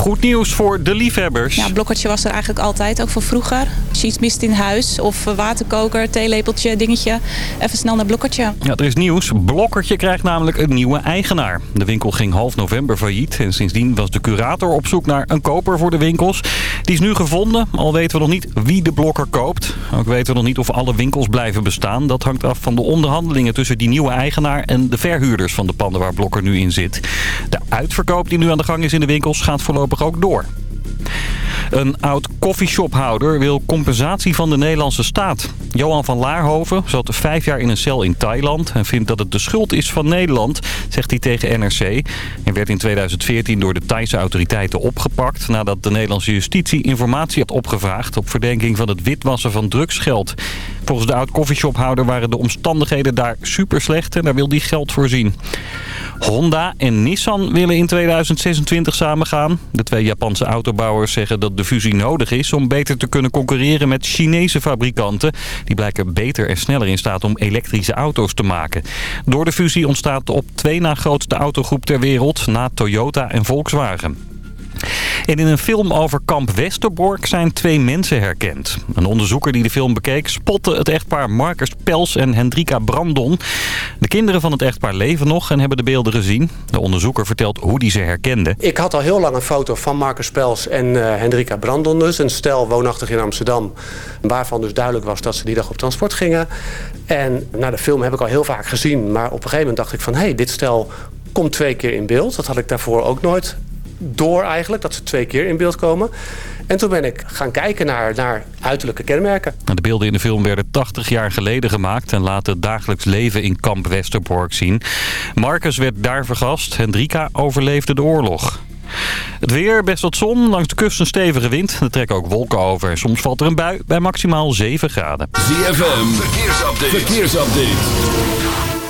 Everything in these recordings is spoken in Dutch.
Goed nieuws voor de liefhebbers. Ja, blokkertje was er eigenlijk altijd, ook voor vroeger. Als je iets mist in huis of waterkoker, theelepeltje, dingetje. Even snel naar blokkertje. Ja, er is nieuws. Blokkertje krijgt namelijk een nieuwe eigenaar. De winkel ging half november failliet en sindsdien was de curator op zoek naar een koper voor de winkels. Die is nu gevonden, al weten we nog niet wie de blokker koopt. Ook weten we nog niet of alle winkels blijven bestaan. Dat hangt af van de onderhandelingen tussen die nieuwe eigenaar en de verhuurders van de panden waar Blokker nu in zit. De uitverkoop die nu aan de gang is in de winkels gaat voorlopig ook door. Een oud koffieshophouder wil compensatie van de Nederlandse staat. Johan van Laarhoven zat vijf jaar in een cel in Thailand... en vindt dat het de schuld is van Nederland, zegt hij tegen NRC. Hij werd in 2014 door de Thaise autoriteiten opgepakt... nadat de Nederlandse justitie informatie had opgevraagd... op verdenking van het witwassen van drugsgeld. Volgens de oud koffieshophouder waren de omstandigheden daar super slecht... en daar wil hij geld voor zien. Honda en Nissan willen in 2026 samengaan. De twee Japanse autobouwers zeggen dat de fusie nodig is om beter te kunnen concurreren met Chinese fabrikanten. Die blijken beter en sneller in staat om elektrische auto's te maken. Door de fusie ontstaat op twee na grootste autogroep ter wereld na Toyota en Volkswagen. En in een film over kamp Westerbork zijn twee mensen herkend. Een onderzoeker die de film bekeek spotte het echtpaar Marcus Pels en Hendrika Brandon. De kinderen van het echtpaar leven nog en hebben de beelden gezien. De onderzoeker vertelt hoe die ze herkende. Ik had al heel lang een foto van Marcus Pels en uh, Hendrika Brandon dus. Een stel woonachtig in Amsterdam. Waarvan dus duidelijk was dat ze die dag op transport gingen. En nou, de film heb ik al heel vaak gezien. Maar op een gegeven moment dacht ik van... hé, hey, dit stel komt twee keer in beeld. Dat had ik daarvoor ook nooit door eigenlijk, dat ze twee keer in beeld komen. En toen ben ik gaan kijken naar, naar uiterlijke kenmerken. De beelden in de film werden 80 jaar geleden gemaakt... en laten het dagelijks leven in kamp Westerbork zien. Marcus werd daar vergast. Hendrika overleefde de oorlog. Het weer, best wat zon. Langs de kust een stevige wind. Er trekken ook wolken over. Soms valt er een bui bij maximaal 7 graden. ZFM, verkeersupdate. verkeersupdate.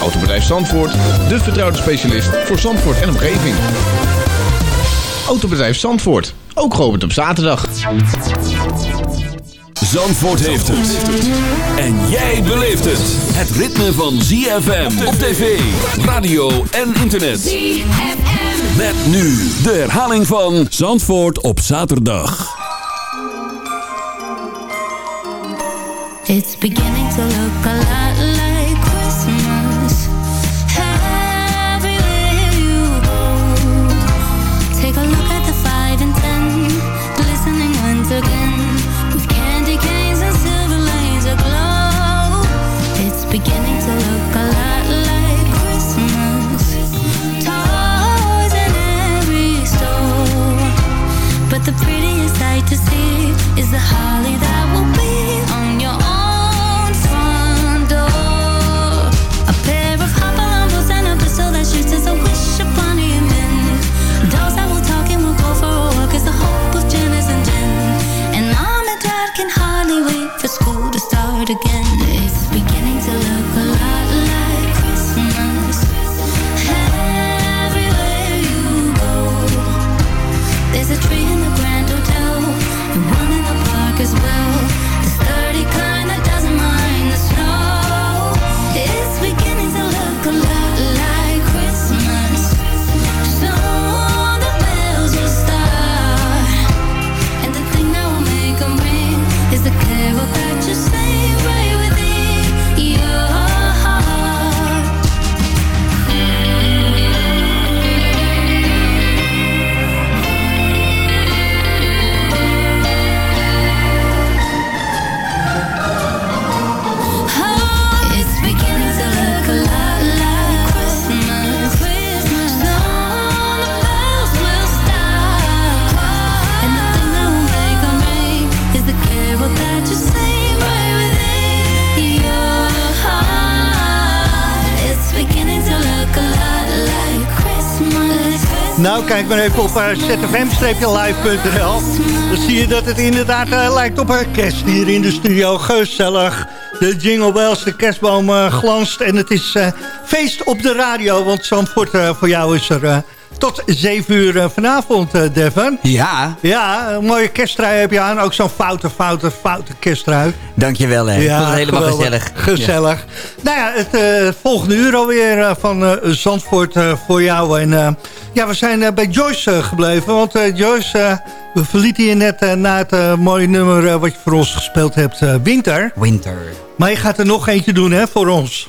Autobedrijf Zandvoort, de vertrouwde specialist voor Zandvoort en omgeving. Autobedrijf Zandvoort, ook geopend op zaterdag. Zandvoort heeft het. En jij beleeft het. Het ritme van ZFM op tv, radio en internet. ZFM. Met nu de herhaling van Zandvoort op zaterdag. It's beginning to look a lot like Nou, kijk maar even op uh, zfm-live.nl. Dan zie je dat het inderdaad uh, lijkt op een kerst hier in de studio. Gezellig. De jingle bells, de kerstboom uh, glanst. En het is feest op de radio. Want Zandvoort voor jou is er tot 7 uur eh, vanavond, uh, Devon. Ja. Ja, een mooie kersttrui heb je aan. Ook zo'n foute, foute, foute kersttrui. Dankjewel, hè. Ja, het helemaal gezellig. Gezellig. Nou ja, het uh, volgende uur alweer uh, van Zandvoort voor jou. En ja, we zijn bij Joyce gebleven. Want Joyce, we verlieten je net na het mooie nummer wat je voor ons gespeeld hebt, Winter. Winter. Maar je gaat er nog eentje doen, hè, voor ons.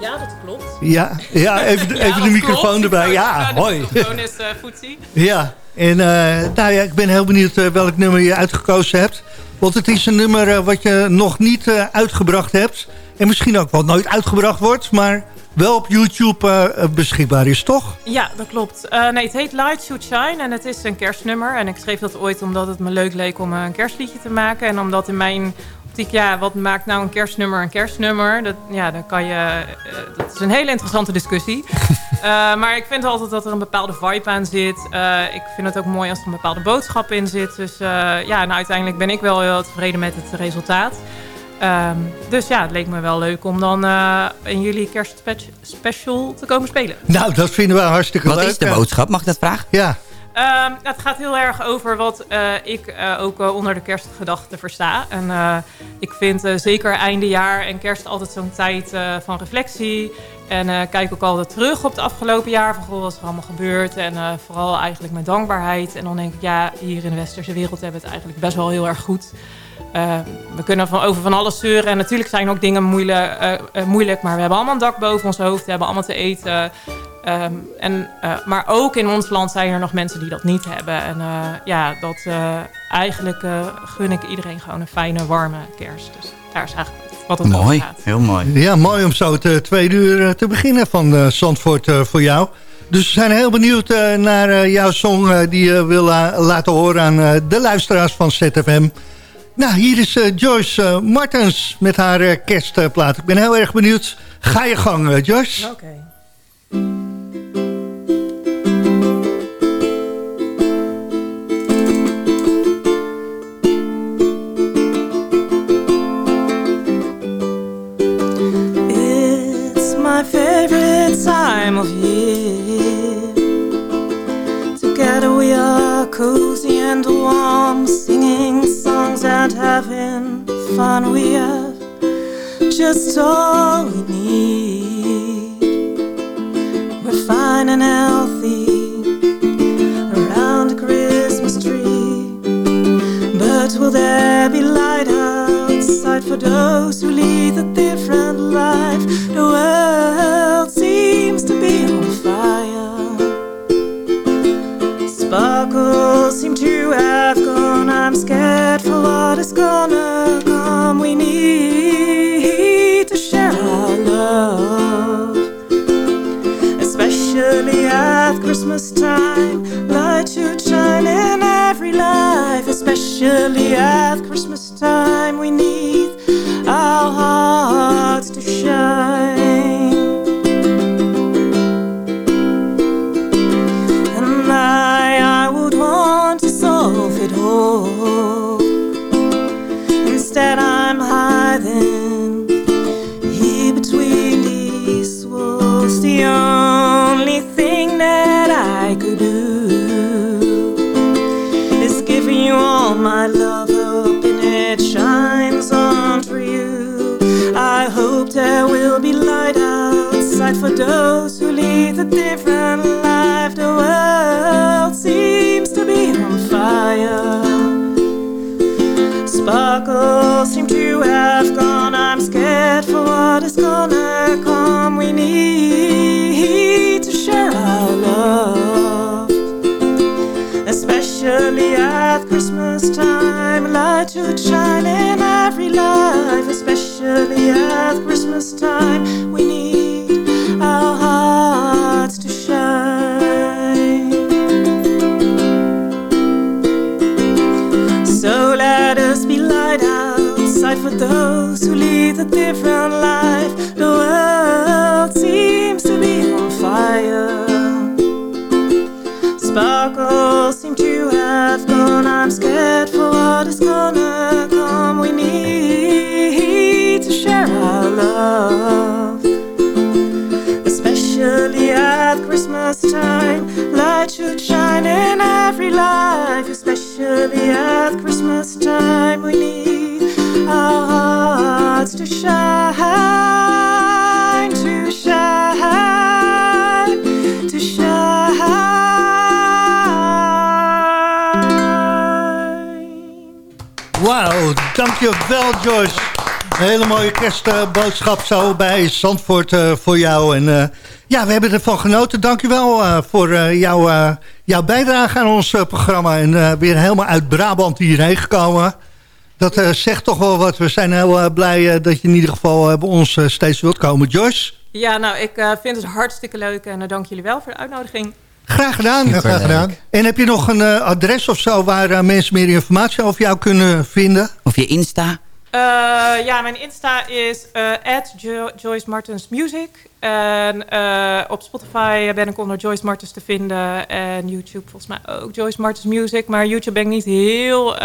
ja, dat klopt. Ja, ja even, even de microfoon erbij. Ja, hoi. De microfoon is voetsie. Ja, en uh, nou ja, ik ben heel benieuwd uh, welk nummer je uitgekozen hebt. Want het is een nummer wat je nog niet uitgebracht hebt. En misschien ook wel nooit uitgebracht wordt, maar wel op YouTube beschikbaar is, toch? Ja, dat klopt. nee, het heet Light Should Shine en het is een kerstnummer. En ik schreef dat ooit omdat het me leuk leek om een kerstliedje te maken. En omdat in mijn ja, wat maakt nou een kerstnummer een kerstnummer? Dat, ja, dan kan je, uh, dat is een hele interessante discussie. maar ik vind altijd dat er een bepaalde vibe aan zit. Ik vind het ook mooi als er een bepaalde boodschap in zit. Dus ja, en uiteindelijk ben ik wel heel tevreden met het resultaat. Um, dus ja, het leek me wel leuk om dan in jullie kerstspecial te komen spelen. Nou, dat vinden we hartstikke Wat leuk. Wat is de boodschap? Mag ik dat vragen? Ja. Um, het gaat heel erg over wat uh, ik uh, ook uh, onder de kerstgedachte versta. En ik vind zeker einde jaar en kerst altijd zo'n tijd van reflectie. En kijk ook altijd terug op het afgelopen jaar. Van goh, wat is er allemaal gebeurd. En vooral eigenlijk met dankbaarheid. En dan denk ik, ja, hier in de westerse wereld hebben we het eigenlijk best wel heel erg goed. We kunnen van, over van alles zeuren. En natuurlijk zijn ook dingen moeilijk, moeilijk. Maar we hebben allemaal een dak boven ons hoofd. We hebben allemaal te eten. Um, en, uh, maar ook in ons land zijn er nog mensen die dat niet hebben. En uh, ja, dat uh, eigenlijk gun ik iedereen gewoon een fijne, warme kerst. Dus daar is eigenlijk wat het mooi, gaat. Heel mooi. Ja, mooi om zo het tweede uur te beginnen van Zandvoort voor jou. Dus we zijn heel benieuwd naar jouw song die je wil laten horen aan de luisteraars van ZFM. Nou, hier is Joyce Martens met haar kerstplaat. Ik ben heel erg benieuwd. Ga je gang, Joyce. Oké. Sparkles seem to have gone. I'm scared for what is gonna come. We need to share our love, especially at Christmas time. Light should shine in every life, especially at Christmas time. We need sight for those who lead a different life. The world seems to be on fire. Sparkles seem to have gone. I'm scared for what is gonna come. We need to share our love. Especially at Christmas time, light should shine in every life. Especially at Christmas time. Shine, to shine, to shine. Wauw, dankjewel Joyce. Hele mooie kerstboodschap zo bij Zandvoort eh, voor jou. En eh, ja, we hebben ervan genoten. Dankjewel uh, voor jouw, jouw bijdrage aan ons programma. En weer helemaal uit Brabant hierheen gekomen. Dat zegt toch wel wat. We zijn heel blij dat je in ieder geval bij ons steeds wilt komen. Joyce? Ja, nou, ik vind het hartstikke leuk. En dank jullie wel voor de uitnodiging. Graag gedaan. graag gedaan. En heb je nog een adres of zo waar mensen meer informatie over jou kunnen vinden? Of je Insta? Uh, ja, mijn Insta is uh, Joyce Martens Music. En uh, op Spotify ben ik onder Joyce Martens te vinden. En YouTube volgens mij ook Joyce Martens Music. Maar YouTube ben ik niet heel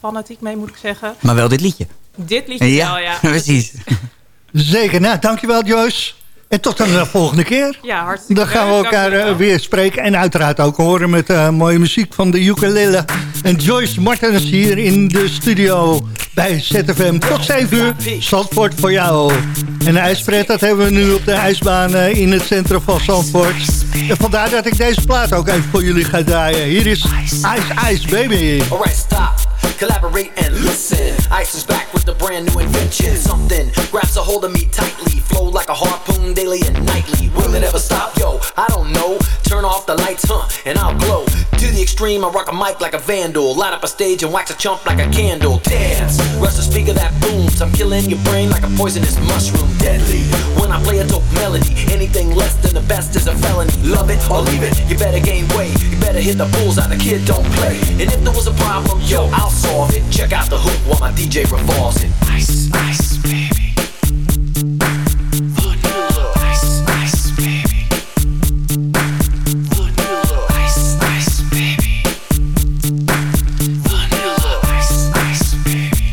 fanatiek mee, moet ik zeggen. Maar wel dit liedje. Dit liedje ja, wel, ja. precies. Zeker. Nou, dankjewel Joyce. En tot een volgende keer. Ja, hartstikke Dan gaan we elkaar weer spreken. En uiteraard ook horen met uh, mooie muziek van de ukulele. En Joyce Martens hier in de studio bij ZFM. Tot 7 uur. Zandvoort voor jou. En de ijspret, dat hebben we nu op de ijsbaan uh, in het centrum van Zandvoort. En vandaar dat ik deze plaat ook even voor jullie ga draaien. Hier is Ice Ice Baby. Alright, stop. Collaborate and listen. Ice is back with a brand new invention. Something grabs a hold of me tightly. Flow like a harpoon daily and nightly. Will it ever stop? Yo, I don't know. Turn off the lights, huh? And I'll glow. To the extreme, I rock a mic like a vandal. Light up a stage and wax a chump like a candle. Dance, rush the speaker that booms. I'm killing your brain like a poisonous mushroom. Deadly. When I play a dope melody, anything less than the best is a felony. Love it or leave it. You better gain weight. You better hit the bullseye. The kid don't play. And if there was a problem, yo, I'll solve it. Check out the hook while my DJ revolves it. Ice, ice, baby. Vanilla. Ice, ice, baby. Vanilla. Ice, ice, baby. Vanilla. Ice, ice, baby.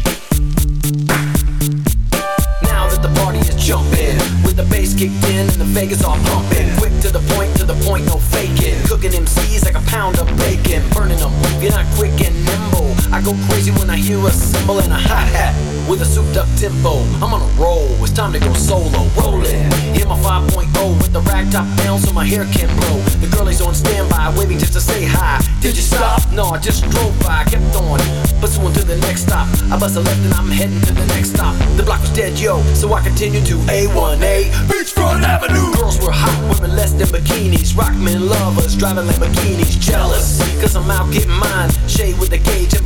Now that the party is jumping, with the bass kicked in and the Vegas are pumping, quick to the point, to the point, no faking. Cooking MCs like a pound of bacon, burning them. You're not quick and nimble. I go crazy when I hear a cymbal and a hi hat with a souped up tempo. I'm on a roll. It's time to go solo. Rolling. Hit my 5.0 with the rag top down so my hair can blow. The girlie's on standby, waiting just to say hi. Did you stop? No, I just drove by. Kept on, pursuing to the next stop. I bust a left and I'm heading to the next stop. The block was dead, yo, so I continued to A1A Beachfront Avenue. Girls were hot, women less than bikinis. Rockmen lovers, driving Lamborghinis. Jealous, cause I'm out getting mine. Shade with the gauge and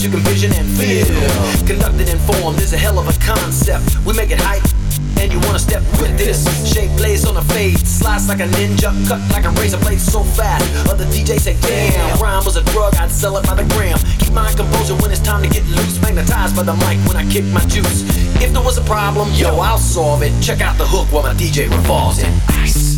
Rhymes you can vision and feel. Conducted and formed is a hell of a concept. We make it hype. And you wanna step with this Shape plays on a fade Slice like a ninja Cut like a razor blade so fast Other DJs say damn Rhyme was a drug I'd sell it by the gram Keep my composure when it's time to get loose Magnetized by the mic when I kick my juice If there was a problem Yo, I'll solve it Check out the hook while my DJ revolves it ice,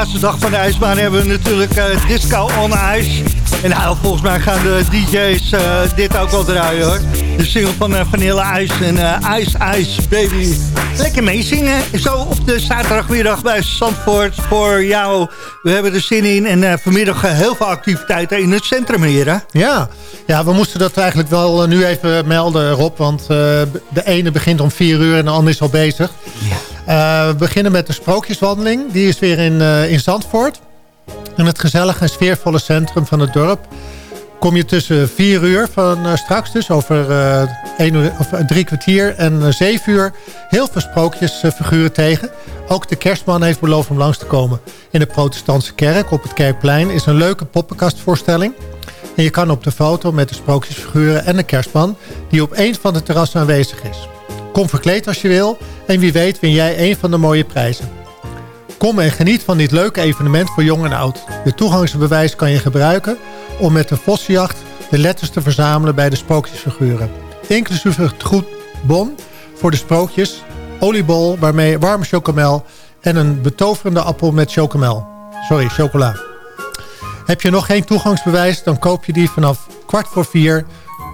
laatste dag van de ijsbaan hebben we natuurlijk uh, Disco on Ice. En nou, volgens mij gaan de DJ's uh, dit ook wel draaien hoor. De single van uh, Vanilla Ice en Ice Ice Baby. Lekker meezingen. Zo op de zaterdagmiddag bij Zandvoort voor jou. We hebben er zin in en vanmiddag heel veel activiteiten in het centrum hier hè? Ja. ja, we moesten dat eigenlijk wel nu even melden Rob. Want de ene begint om vier uur en de ander is al bezig. Ja. Uh, we beginnen met de sprookjeswandeling. Die is weer in, uh, in Zandvoort. In het gezellige en sfeervolle centrum van het dorp kom je tussen vier uur van uh, straks dus, over uur, of, drie kwartier en zeven uur... heel veel sprookjesfiguren tegen. Ook de kerstman heeft beloofd om langs te komen. In de protestantse kerk op het Kerkplein is een leuke poppenkastvoorstelling. En je kan op de foto met de sprookjesfiguren en de kerstman... die op één van de terrassen aanwezig is. Kom verkleed als je wil en wie weet win jij een van de mooie prijzen. Kom en geniet van dit leuke evenement voor jong en oud. De toegangsbewijs kan je gebruiken om met een vossenjacht de letters te verzamelen bij de sprookjesfiguren. Inclusief het goed bon voor de sprookjes, oliebol waarmee warme chocomel en een betoverende appel met chocomel. Sorry, chocola. Heb je nog geen toegangsbewijs, dan koop je die vanaf kwart voor vier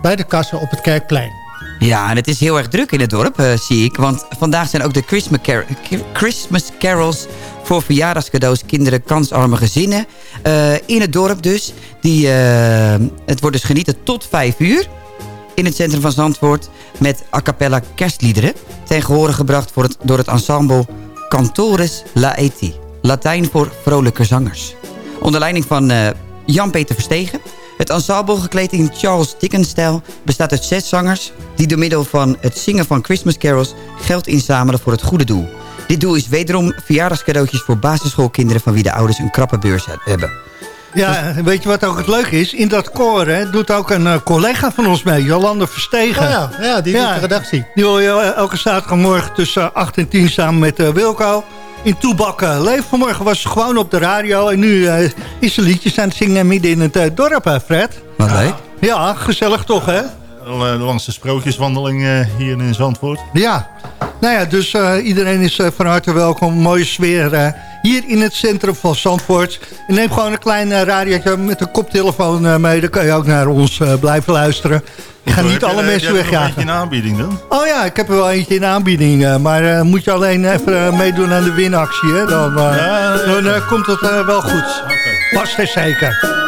bij de kassen op het Kerkplein. Ja, en het is heel erg druk in het dorp, uh, zie ik. Want vandaag zijn ook de Christmas, car Christmas carols voor verjaardagscadeaus, kinderen, kansarme gezinnen. Uh, in het dorp dus. Die, uh, het wordt dus genieten tot vijf uur. In het centrum van Zandvoort met a cappella kerstliederen. Ten gehore gebracht voor het, door het ensemble Cantores Laeti. Latijn voor vrolijke zangers. Onder leiding van Jan-Peter Verstegen het ensemble, gekleed in Charles Dickens-stijl, bestaat uit zes zangers... die door middel van het zingen van Christmas carols geld inzamelen voor het goede doel. Dit doel is wederom verjaardagscadeautjes voor basisschoolkinderen... van wie de ouders een krappe beurs hebben. Ja, weet je wat ook het leuke is? In dat koor hè, doet ook een uh, collega van ons mee, Jolande Verstegen. Oh ja, ja, die doet de redactie. Die wil je uh, elke zaterdagmorgen tussen 8 en 10 samen met uh, Wilco in Toebak uh, Leef. Vanmorgen was ze gewoon op de radio. En nu uh, is ze liedjes aan het zingen midden in het uh, dorp, Fred. Wat leuk. Ja, gezellig toch, hè? Langs de sprookjeswandeling hier in Zandvoort. Ja, nou ja, dus iedereen is van harte welkom. Mooie sfeer hier in het centrum van Zandvoort. En neem gewoon een klein radiootje met een koptelefoon mee. Dan kan je ook naar ons blijven luisteren. Ik ga niet alle mensen wegjagen. Heb je een aanbieding dan? Oh ja, ik heb er wel eentje in aanbieding. Maar moet je alleen even meedoen aan de winactie. Hè? Dan, ja, dan komt het wel goed. Okay. Past er zeker.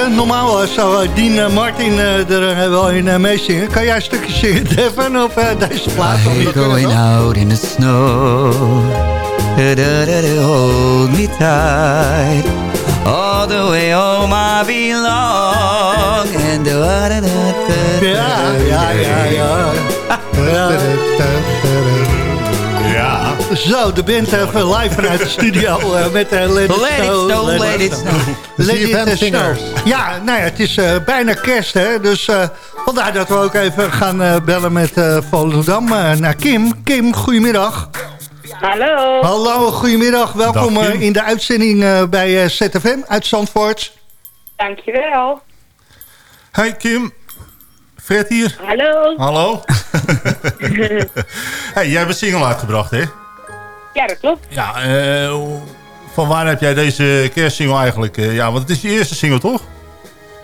Normaal eh, zou eh, Dean eh, Martin er wel in meezingen. Kan jij een stukje zingen, Devin, op deze plaat? Niet? going out in the snow. Da-da-da-da, Hold me tight. All the way home I belong. And da-da-da-da-da. Ja, ja, ja, ja. Ja. Zo, de band even live vanuit de studio eh, met uh, Let It Let it Snow. snow, let it snow. Let It Snow. Ja, nou ja, het is eh, bijna kerst, hè. Dus eh, vandaar dat we ook even gaan eh, bellen met eh Volendam eh, naar Kim. Kim, goedemiddag. Hallo. Hallo, goedemiddag. Welkom Dag, eh, in de uitzending eh, bij eh, ZFM uit Zandvoort. Dankjewel. Hey Kim. Fred hier. Hallo. Hallo. hey, jij hebt een single uitgebracht, hè? Ja, dat klopt. Ja, eh, van waar heb jij deze kerstsingle eigenlijk? eh, ja, want het is je eerste single, toch?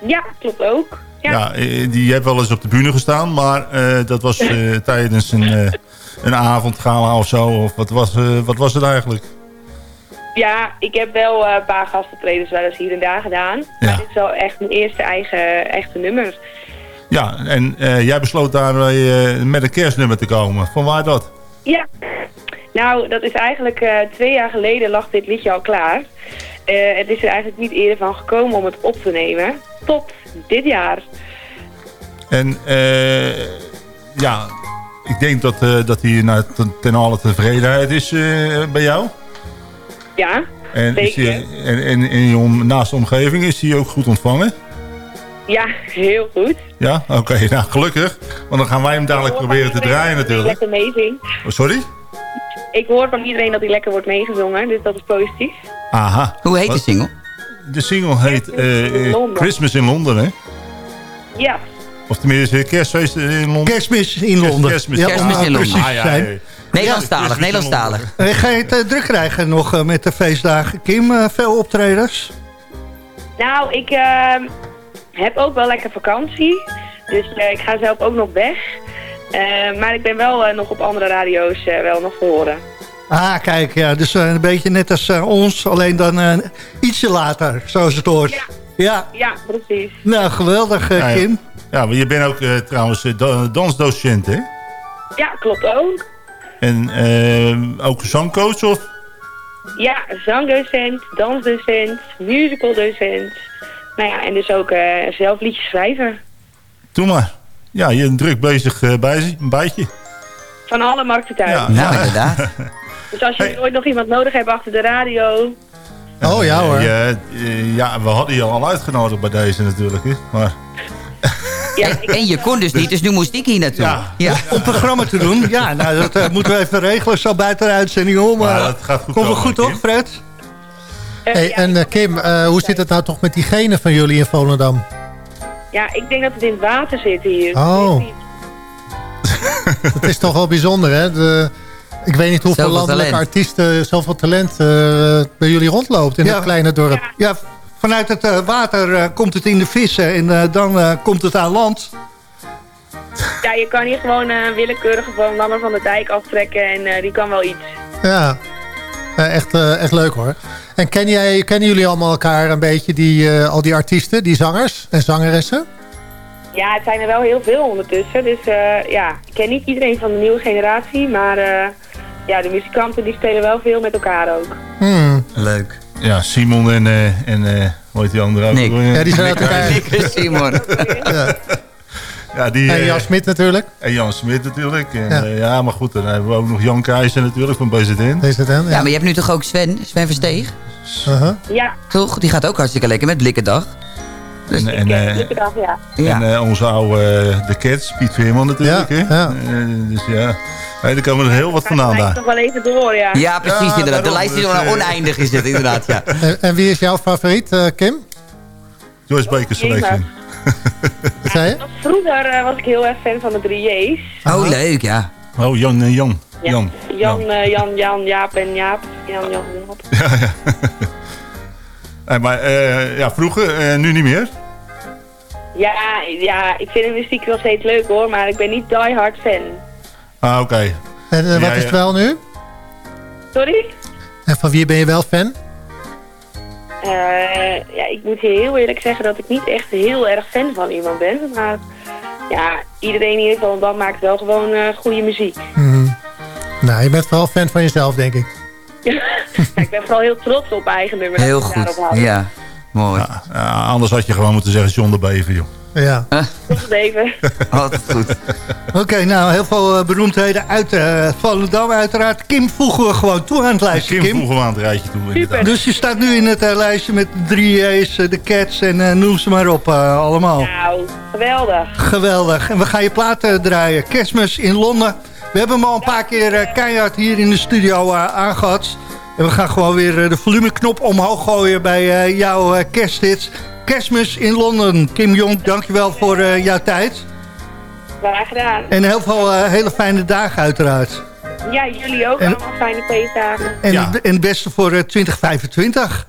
Ja, klopt ook. Ja. eh, die heeft wel eens op de bühne gestaan, maar dat was tijdens een, een avondgala of zo. Of wat was, wat was het eigenlijk? Ja, ik heb wel een paar gastoptredens wel eens hier en daar gedaan. Maar dit is wel echt mijn eerste eigen echte nummer. Ja, en jij besloot daar met een kerstnummer te komen. Van waar dat? Ja. Nou, dat is eigenlijk eh, twee jaar geleden lag dit liedje al klaar. Eh, het is er eigenlijk niet eerder van gekomen om het op te nemen. Tot dit jaar. En eh, ja, ik denk dat, eh, dat hij nou, ten, ten alle tevredenheid is bij jou. Ja, En, is en, en in je om, naast de omgeving is hij ook goed ontvangen? Ja, heel goed. Ja, oké, nou gelukkig. Want dan gaan wij hem dadelijk proberen te draaien natuurlijk. Lekker meezing. Oh, sorry? Ik hoor van iedereen dat hij lekker wordt meegezongen, dus dat is positief. Aha. Hoe heet de single? De single heet eh, eh. Christmas in Londen, hè? Ja, Of tenminste, kerstfeest in Londen. Kerstmis in Londen. Kerstmis, Ja, Kerstmis om, eh, in Londen. Ah, ja, ja, ja. Nederlandstalig, Ja, Nederlandstalig. Eh, ga je het eh, druk krijgen nog eh, met de feestdagen? Kim, eh, veel optredens? Nou, ik ehm, heb ook wel lekker vakantie. Dus eh, ik ga zelf ook nog weg. Eh, maar ik ben wel eh, nog op andere radio's eh, wel nog te horen. Ah, kijk, ja, dus eh, een beetje net als eh, ons, alleen dan eh, ietsje later, zoals het hoort. Ja. Ja, Ja, precies. nou geweldig Ja, ja. Kim. Ja, maar je bent ook eh, trouwens da- dansdocent, hè? Ja, klopt ook. En ook zangcoach, of? Ja, zangdocent, dansdocent, musicaldocent. Nou ja, en dus ook eh, zelf liedjes schrijven. Doe maar. Ja, je bent druk bezig eh, bij, een bijtje. Van alle markten thuis. Ja. Nou, inderdaad. Dus als jullie ooit nog iemand nodig hebben achter de radio... Oh ja hoor. Ja, eh, ja, we hadden je al uitgenodigd bij deze natuurlijk? Maar Ja, En, en je kon dus niet, dus nu moest ik hier naartoe. Ja. Ja. Om programma te doen. Ja, nou, dat eh, moeten we even regelen, zo buiten de uitzending om. Maar eh, dat gaat goed komen, goed, toch. Fred? eh, Hey, ja, en eh, Kim, eh, hoe zit het nou toch met die genen van jullie in Volendam? Ja, ik denk dat het in het water zit hier. Oh. Het is toch wel bijzonder, hè? De, ik weet niet hoeveel Zoveel landelijke talent. artiesten, zoveel talent eh, bij jullie rondloopt in Ja. het kleine dorp. Ja, vanuit het eh, water eh, komt het in de vissen en dan eh, komt het aan land. Ja, je kan hier gewoon een willekeurige van Lammer van de Dijk aftrekken en eh, die kan wel iets. Ja, Eh, echt, eh, echt leuk hoor. En ken jij, kennen jullie allemaal elkaar een beetje, die, eh, al die artiesten, die zangers en zangeressen? Ja, het zijn er wel heel veel ondertussen. Dus eh, ja, ik ken niet iedereen van de nieuwe generatie, maar eh, ja, de muzikanten die spelen wel veel met elkaar ook. Hmm. Leuk. ja, Simon en, eh, en eh, hoe heet die andere ook? Nick. Ja, die zijn uit Nick, elkaar. Simon. Ja. Ja, die, En eh, Jan Smit natuurlijk. en Jan Smit natuurlijk. En, Ja. maar goed, dan hebben we ook nog Jan Keizer natuurlijk van BZN. Dan, Ja, ja. maar je hebt nu toch ook Sven, Sven Versteeg? Uh-huh. Ja, Toch? Die gaat ook hartstikke lekker met Blikkendag. En, en, ik eh, dag, ja. En eh, onze oude eh, De Cats, Piet Veerman natuurlijk. Ja, hè? ja. Eh, dus ja, hey, er komen er heel wat vandaan daar. nog wel even door, ja. Ja, precies Ja, inderdaad. De lijst is dus, wel eh, oneindig is het inderdaad, ja. En, en wie is jouw favoriet, Kim? Joyce Baker Selection. Wat zei je? Vroeger was ik heel erg fan van de 3J's. Oh, leuk, ja. Oh, Jan en Jan. Ja. Jan. Jan, eh, Jan, Jan, Jaap en Jaap. Jan, Jan, Jaap. Ja, ja. Hey, maar eh, ja, vroeger, eh, nu niet meer. Ja, ja, ik vind de muziek nog steeds leuk hoor, maar ik ben niet die hard fan. Ah, oké. En wat Ja, is het wel nu? Sorry? En van wie ben je wel fan? Ja, ik moet heel eerlijk zeggen dat ik niet echt heel erg fan van iemand ben. Maar ja, iedereen die in ieder geval maakt wel gewoon eh, goede muziek. Mhm. Nou, je bent vooral fan van jezelf, denk ik. ja, ik ben vooral heel trots op eigen nummer. Heel goed, ja. Mooi. Ja, anders had je gewoon moeten zeggen John de Bever, joh. Ja. Tot even. Altijd goed. Oké, nou, heel veel eh, beroemdheden uit uh, Volendam uiteraard. Kim voegen we gewoon toe aan het lijstje, Kim Kim. voegen we aan het rijtje toe, inderdaad. Dus je staat nu in het eh, lijstje met de drie A's, de Cats en noem ze maar op allemaal. Nou, geweldig. Geweldig. En we gaan je platen draaien. Kerstmis in Londen. We hebben hem al een paar keer eh, keihard hier in de studio eh, aangehad. En we gaan gewoon weer eh, de volumeknop omhoog gooien bij eh, jouw eh, kersthits. Kerstmis in Londen. Kim Jong, dankjewel voor eh, jouw tijd. Graag gedaan. En heel veel hele fijne dagen uiteraard. Ja, jullie ook En- allemaal fijne feestdagen. En, en het beste voor eh, 2025.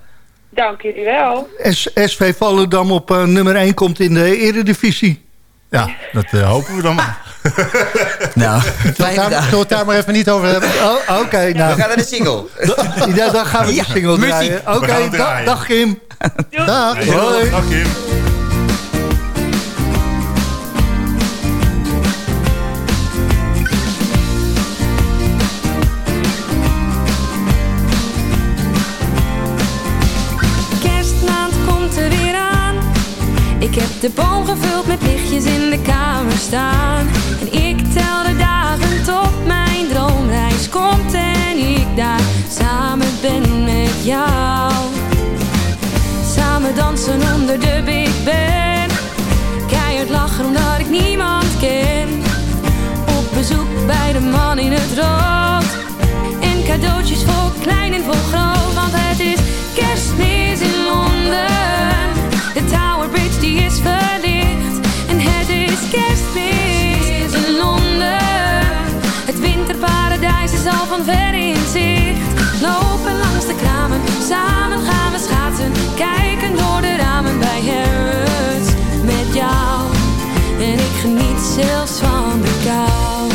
Dank jullie wel. S SV Volendam op nummer 1 komt in de eredivisie. Ja, dat eh, hopen we dan maar. Nou, Zullen we het daar maar even niet over hebben? Oh, Oké, nou. We gaan naar de single. Ja, dan gaan we Ja, de single muziek. draaien. Oké, dag Kim. Dag. Hoi. Dag Kim. De boom gevuld met lichtjes in de kamer staan. En ik tel de dagen tot mijn droomreis komt en ik daar samen ben met jou. Samen dansen onder de Big Ben. Keihard lachen omdat ik niemand ken. Op bezoek bij de man in het rood. En cadeautjes voor klein en voor groot. Want het is kerstmis in Londen. Ver in zicht. Lopen langs de kramen, samen gaan we schaatsen. Kijken door de ramen bij Harrods met jou. En ik geniet zelfs van de kou.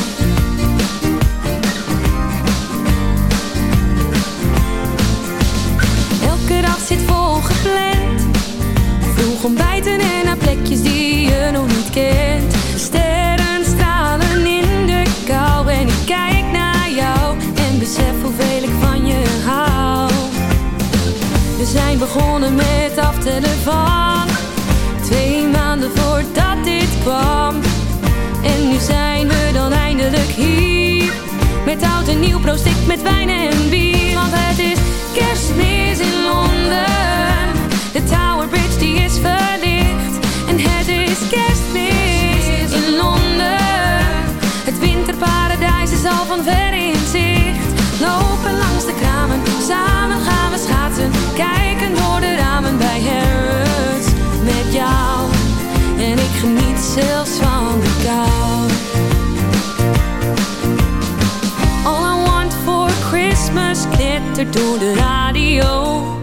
Elke dag zit vol gepland. Vroeg ontbijten en naar plekjes die je nog niet kent. Besef hoeveel ik van je hou. We zijn begonnen met aftellen van twee maanden voordat dit kwam. En nu zijn we dan eindelijk hier. Met oud en nieuw, proost ik met wijn en bier. Want het is kerstmis in Londen. De Tower Bridge die is verlicht. En het is kerstmis in Londen. Het winterparadijs is al van ver in zicht. Lopen langs de kramen, samen gaan we schaatsen. Kijken door de ramen bij Harrods met jou. En ik geniet zelfs van de kou. All I want for Christmas knittert door de radio.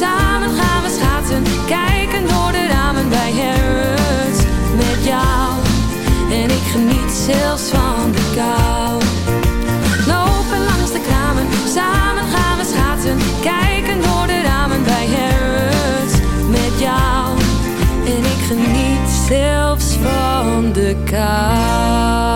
Samen gaan we schaatsen. Kijken door de ramen bij Harrods met jou. En ik geniet zelfs van de kou. Lopen langs de kramen, samen gaan we schaatsen. Kijken door de ramen bij Harrods met jou. En ik geniet zelfs van de kou.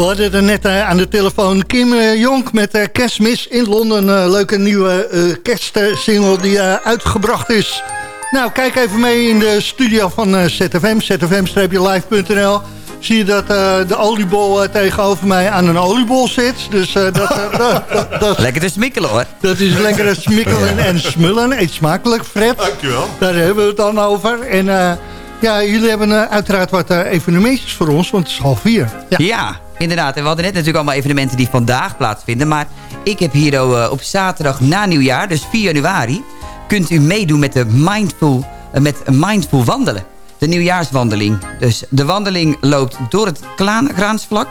We hadden er net eh, aan de telefoon Kim eh, Jonk met eh, Kerstmis in Londen. Een leuke nieuwe eh, kerstsingle die uitgebracht is. Nou, kijk even mee in de studio van eh, ZFM, zfm-live.nl. Zie je dat eh, de oliebol tegenover mij aan een oliebol zit. Dus eh, dat, dat, dat, dat- Lekker te smikkelen hoor. dat is lekker smikkelen en smullen. Eet smakelijk, Fred. Dankjewel. Daar hebben we het dan over. En eh, ja, jullie hebben uiteraard wat eh, evenementjes voor ons, want het is half vier. Ja. Inderdaad. En we hadden net natuurlijk allemaal evenementen die vandaag plaatsvinden. Maar ik heb hier eh, op zaterdag na nieuwjaar, dus 4 januari... kunt u meedoen met, de mindful, eh, met mindful wandelen. de nieuwjaarswandeling. Dus de wandeling loopt door het Klaan- Graansvlak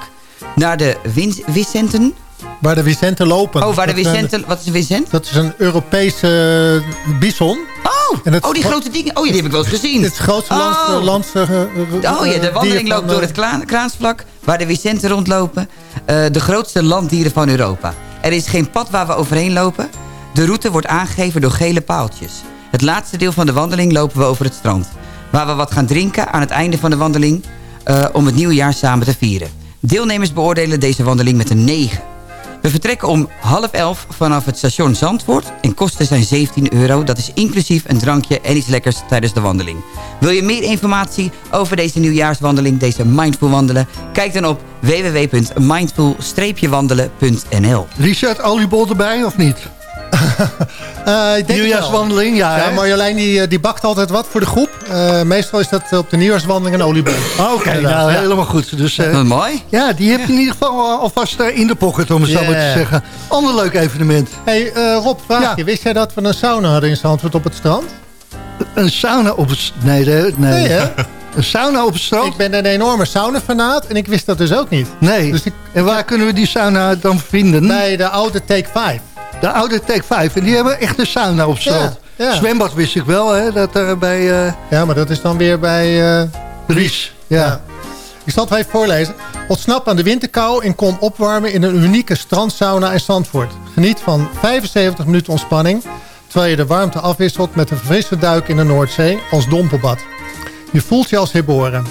naar de Win- Vicenten. Waar de Vicenten lopen. Oh, waar de Vicenten... Wat is een Vicent? Dat is een Europese eh, bison. Oh, En oh, die grote dingen. Oh, ja, die heb ik wel eens gezien. Het grootste Oh. land... land eh, eh, Oh ja, de wandeling van, loopt door het Kraansvlak, waar de Vicenten rondlopen. De grootste landdieren van Europa. Er is geen pad waar we overheen lopen. De route wordt aangegeven door gele paaltjes. Het laatste deel van de wandeling lopen we over het strand. Waar we wat gaan drinken aan het einde van de wandeling... om het nieuwe jaar samen te vieren. Deelnemers beoordelen deze wandeling met een 9. We vertrekken om half elf vanaf het station Zandvoort. En kosten zijn 17 euro. Dat is inclusief een drankje en iets lekkers tijdens de wandeling. Wil je meer informatie over deze nieuwjaarswandeling, deze Mindful Wandelen? Kijk dan op www.mindful-wandelen.nl Richard, oliebol erbij of niet? Eh, ik denk. Nieuwjaarswandeling, ja. Ja? Marjolein die, eh, die bakt altijd wat voor de groep. Eh, meestal is dat op de nieuwjaarswandeling een oliebol. Ah, Oké, nou ja. helemaal goed. Dus, eh, Wat mooi. Ja, die heb je in ieder geval al- alvast in de pocket, om het zo Ja. maar te zeggen. Ander leuk evenement. Hey, eh, Rob, vraag Ja. je. Wist jij dat we een sauna hadden in Zandvoort op het strand? Een sauna op het... Nee, nee. Nee, hè? Een sauna op het strand? Ik ben een enorme saunafanaat en ik wist dat dus ook niet. Nee. Dus ik, En waar kunnen we die sauna dan vinden? bij de oude Take 5. De oude Take 5. En die hebben echt een sauna op strand. Ja, ja. Zwembad wist ik wel, hè. Dat er bij eh, Ja, maar dat is dan weer bij... Ries. Ja. Ja. Ik zal het even voorlezen. Ontsnap aan de winterkou en kom opwarmen in een unieke strandsauna in Zandvoort. Geniet van 75 minuten ontspanning... terwijl je de warmte afwisselt met een frisse duik in de Noordzee als dompelbad. Je voelt je als herboren.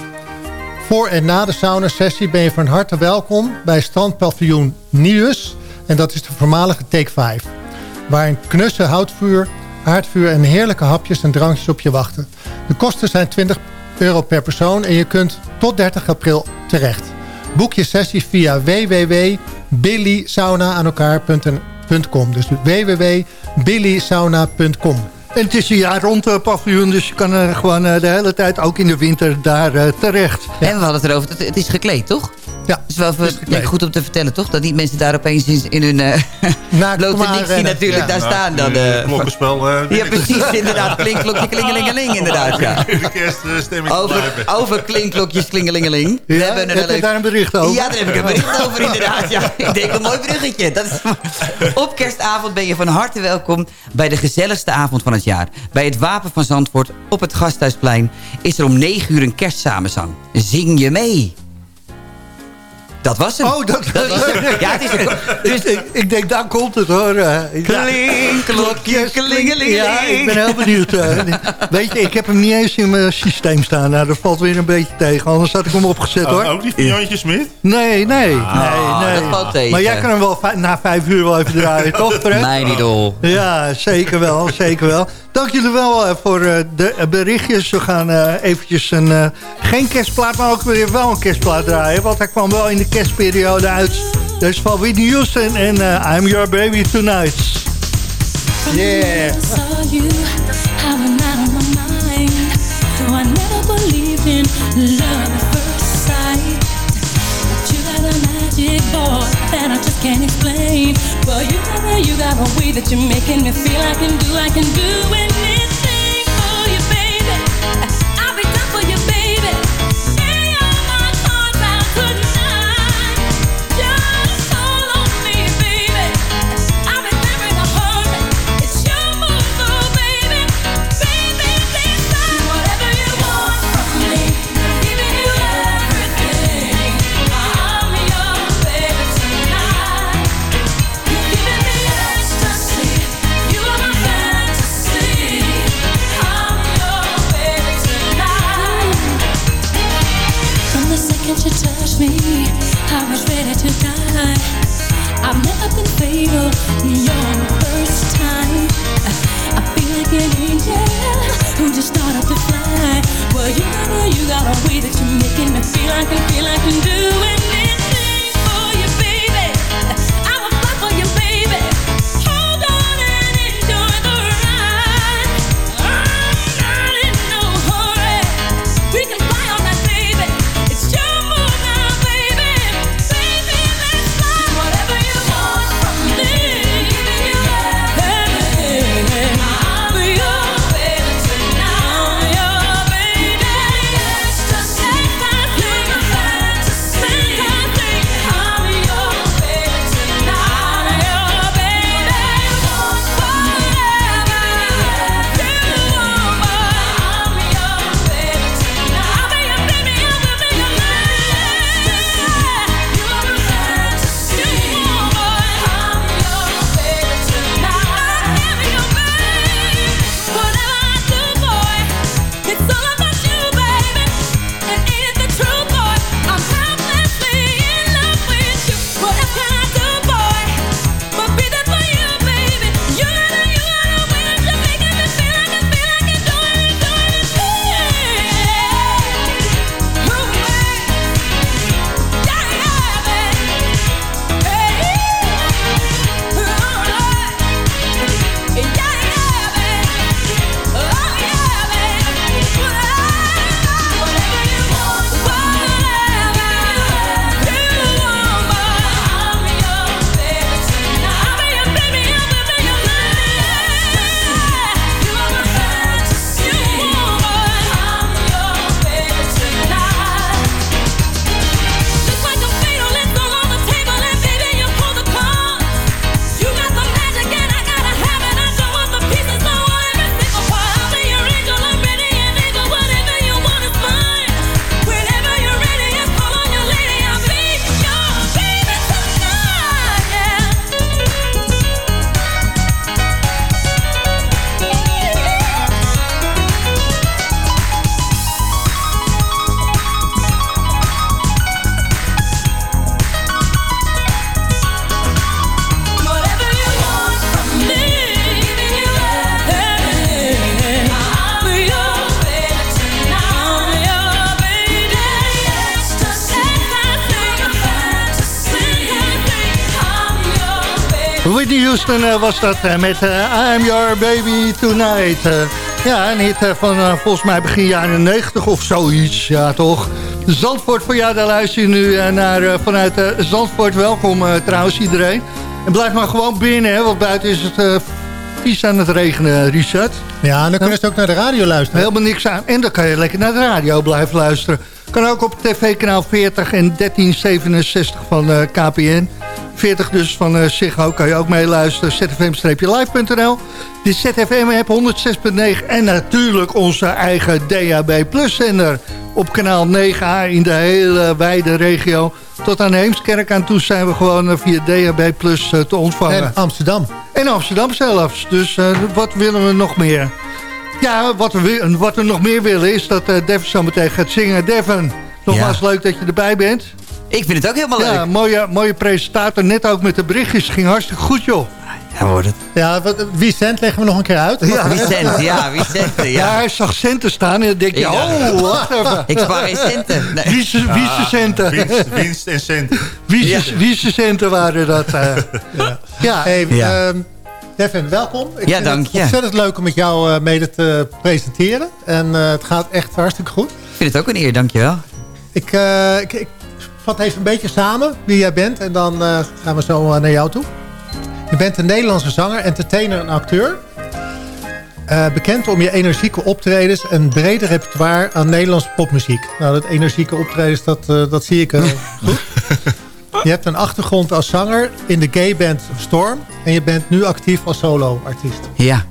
Voor en na de sauna-sessie ben je van harte welkom bij strandpaviljoen Nius... en dat is de voormalige Take 5... waar een knusse houtvuur, haardvuur en heerlijke hapjes en drankjes op je wachten. De kosten zijn 20 euro per persoon en je kunt tot 30 april terecht. Boek je sessie via www.billysauna aan elkaar.com. Dus www.billysauna.com. En het is een jaar rond eh, paviljoen, dus je kan er gewoon eh, de hele tijd, ook in de winter, daar eh, terecht. En we hadden het erover, het, het is gekleed, toch? Ja, Dat is wel ja, goed om te vertellen, toch? Dat niet mensen daar opeens in, in hun uh, natuurlijk Ja. daar staan. Dan, Eh, eh, klokkenspel. eh, ja, precies, inderdaad. Klinkklokje, klingelingeling, inderdaad. Ja. De kerststemming te Over, over klinkklokjes, klingelingeling. We Ja, hebben een heb je leuk... daar een bericht over? Ja, daar heb ik een bericht over inderdaad. Ja, ik denk een mooi bruggetje. Dat is... Op kerstavond ben je van harte welkom bij de gezelligste avond van het jaar. Bij het Wapen van Zandvoort op het Gasthuisplein is er om 9 uur een kerstsamenzang. Zing je mee? Dat was hem. Oh, dat, Dat was hem. Ja, het is een... Dus ik, ik denk, daar komt het hoor. eh. Ja. Klinkklokje, klingelingeling. Ja, ik ben heel benieuwd. eh. weet je, ik heb hem niet eens in mijn systeem staan. Nou, dat valt weer een beetje tegen. Anders had ik hem opgezet Oh, hoor. ook niet van Jantje Smit? Nee, nee, Ah, nee, nee. dat valt tegen. Maar jij kan hem wel na vijf uur wel even draaien, toch Fred? Mijn idool. Ja, zeker wel, zeker wel. Dank jullie wel eh, voor eh, de eh, berichtjes. We gaan eventjes een, geen kerstplaat, maar ook weer wel een kerstplaat draaien. Want hij kwam wel in de kerstperiode uit. Is van Whitney Houston en I'm Your Baby Tonight. Yeah. Magic that I just can't explain. Well, you got, you got a way that you're making me feel I can do, I can do anything Well, you a, you got a way that you're making me feel I can feel I can do anything Houston eh, was dat eh, met eh, I'm Your Baby Tonight. Ja, een hit van volgens mij begin jaren 90 of zoiets. Ja, toch? Zandvoort voor jou, daar luister je nu naar vanuit Zandvoort. Welkom trouwens iedereen. En blijf maar gewoon binnen, hè, want buiten is het... vies aan het regenen, Richard. Ja, en dan kunnen ze ook naar de radio luisteren. Helemaal niks aan. En dan kan je lekker naar de radio blijven luisteren. Kan ook op tv-kanaal 40 en 1367 van KPN. 40 dus van uh, Ziggo kan je ook meeluisteren. zfm-live.nl. De ZFM-app 106.9. En natuurlijk onze eigen DAB Plus zender. Op kanaal 9A in de hele wijde regio. Tot aan Heemskerk aan toe zijn we gewoon eh, via DAB Plus eh, te ontvangen. En Amsterdam. En Amsterdam zelfs. Dus eh, wat willen we nog meer? Ja, wat we, wat we nog meer willen is dat eh Devin zo meteen gaat zingen. Devin, nogmaals leuk dat je erbij bent. Ik vind het ook helemaal Ja, leuk. mooie, mooie presentator. Net ook met de berichtjes. Ging hartstikke goed, joh. Ja, wordt het. Ja, wat, wie cent leggen we nog een keer uit. Ja. Wie cent, ja, wie cent, Ja, ja. hij zag centen staan en dan denk je, oh, wacht even. Ik spaar geen centen. Nee. Wie is de centen? Winst, winst en cent. Wie de centen waren dat? eh? ja. Hey, Ja. ehm, Devin, welkom. Ik Ja, vind dank het je. ontzettend leuk om met jou eh, mede te presenteren. En eh, het gaat echt hartstikke goed. Ik vind het ook een eer, dankjewel. Ik, eh, ik, ik vat even een beetje samen wie jij bent. En dan eh, gaan we zo eh, naar jou toe. Je bent een Nederlandse zanger, entertainer en acteur. Eh, bekend om je energieke optredens en brede repertoire aan Nederlandse popmuziek. Nou, dat energieke optredens, dat, eh, dat zie ik eh, goed. Je hebt een achtergrond als zanger in de gayband Storm. En je bent nu actief als solo-artiest. Ja.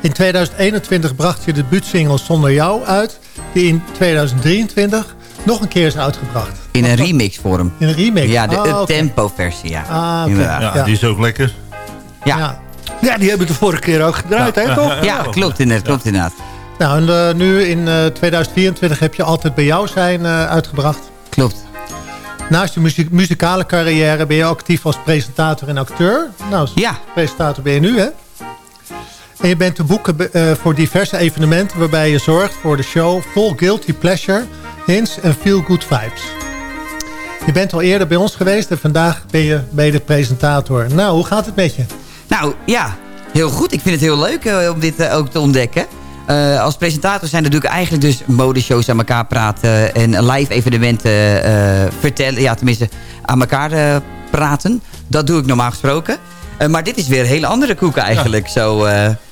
In 2021 bracht je de debuutsingle Zonder Jou uit. Die in 2023 nog een keer is uitgebracht. In een remix vorm. In een remix? Ja, de Ah, oké. up-tempo versie, ja. Ah. Ja, die is ook lekker. Ja. Ja. ja, die hebben we de vorige keer ook gedraaid, hè, toch? Ja, klopt inderdaad, klopt inderdaad. Nou, en eh, nu in eh, 2024 heb je Altijd Bij Jou zijn eh, uitgebracht. Klopt. Naast je muziek, muzikale carrière ben je actief als presentator en acteur. Nou, als Ja. presentator ben je nu, hè? En je bent te boeken eh, voor diverse evenementen... waarbij je zorgt voor de show Full Guilty Pleasure, Hints en Feel Good Vibes. Je bent al eerder bij ons geweest en vandaag ben je mede-presentator. Nou, hoe gaat het met je? Nou, ja, heel goed. Ik vind het heel leuk eh, om dit eh, ook te ontdekken. Eh, als presentator zijn natuurlijk eigenlijk dus modeshows aan elkaar praten... en live evenementen vertellen. Ja, tenminste, aan elkaar praten. Dat doe ik normaal gesproken. Maar dit is weer een hele andere koek eigenlijk. Zo,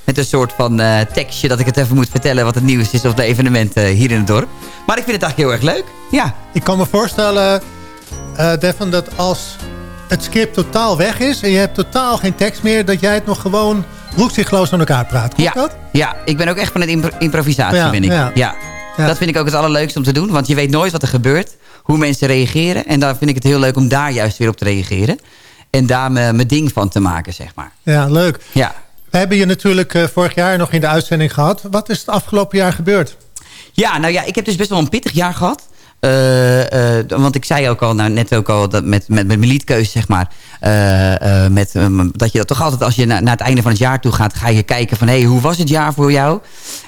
met een soort van eh, tekstje dat ik het even moet vertellen... wat het nieuws is op de evenementen hier in het dorp. Maar ik vind het eigenlijk heel erg leuk. Ja, Ik kan me voorstellen, eh Devin, dat als het script totaal weg is... en je hebt totaal geen tekst meer... dat jij het nog gewoon roekzichtloos aan elkaar praat. Klopt ja, dat? ja, ik ben ook echt van het impro- improvisatie, Ja, ben ik. ja. Ja. Ja. Dat vind ik ook het allerleukste om te doen. Want je weet nooit wat er gebeurt. Hoe mensen reageren. En dan vind ik het heel leuk om daar juist weer op te reageren. En daar mijn ding van te maken, zeg maar. Ja, leuk. Ja. We hebben je natuurlijk eh, vorig jaar nog in de uitzending gehad. Wat is het afgelopen jaar gebeurd? Ja, nou ja, ik heb dus best wel een pittig jaar gehad. Eh, eh, want ik zei ook al, nou, net ook al, dat met, met, met mijn liedkeuze, zeg maar. met, dat je dat toch altijd, als je na, naar het einde van het jaar toe gaat... ga je kijken van, hé, hey, hoe was het jaar voor jou?